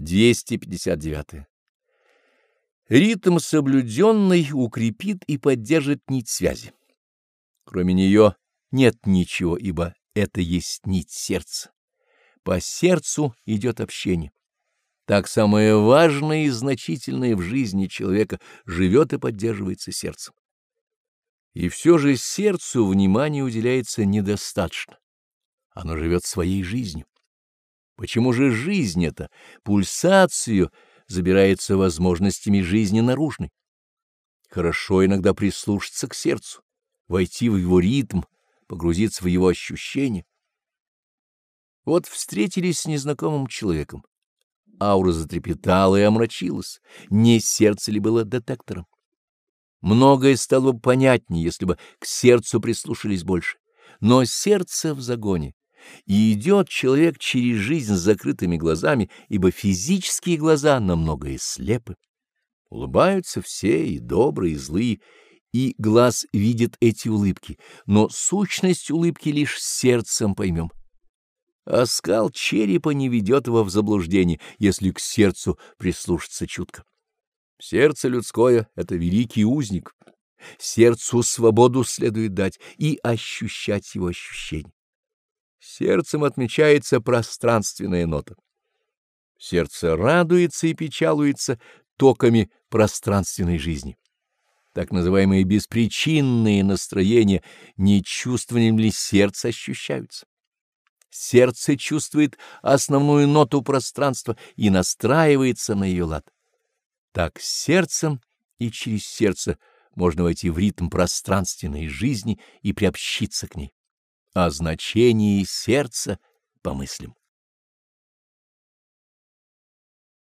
259. Ритм соблюденный укрепит и поддержит нить связи. Кроме нее нет ничего, ибо это есть нить сердца. По сердцу идет общение. Так самое важное и значительное в жизни человека живет и поддерживается сердцем. И все же сердцу внимания уделяется недостаточно. Оно живет своей жизнью. Почему же жизнь эта, пульсацию, забирается возможностями жизни наружной? Хорошо иногда прислушаться к сердцу, войти в его ритм, погрузиться в его ощущения. Вот встретились с незнакомым человеком. Аура затрепетала и омрачилась. Не сердце ли было детектором? Многое стало бы понятнее, если бы к сердцу прислушались больше. Но сердце в загоне, и идет человек через жизнь с закрытыми глазами, ибо физические глаза на многое слепы. Улыбаются все, и добрые, и злые, и глаз видит эти улыбки, но сущность улыбки лишь сердцем поймем. Оскал черепа не ведет его в заблуждение, если к сердцу прислушаться чутко. Сердце людское — это великий узник. Сердцу свободу следует дать и ощущать его ощущения. Сердцем отмечается пространственная нота. Сердце радуется и печалуется токами пространственной жизни. Так называемые беспричинные настроения не чувствованием ли сердца ощущаются? Сердце чувствует основную ноту пространства и настраивается на ее лад. Так сердцем и через сердце можно войти в ритм пространственной жизни и приобщиться к ней о значении сердца помыслим.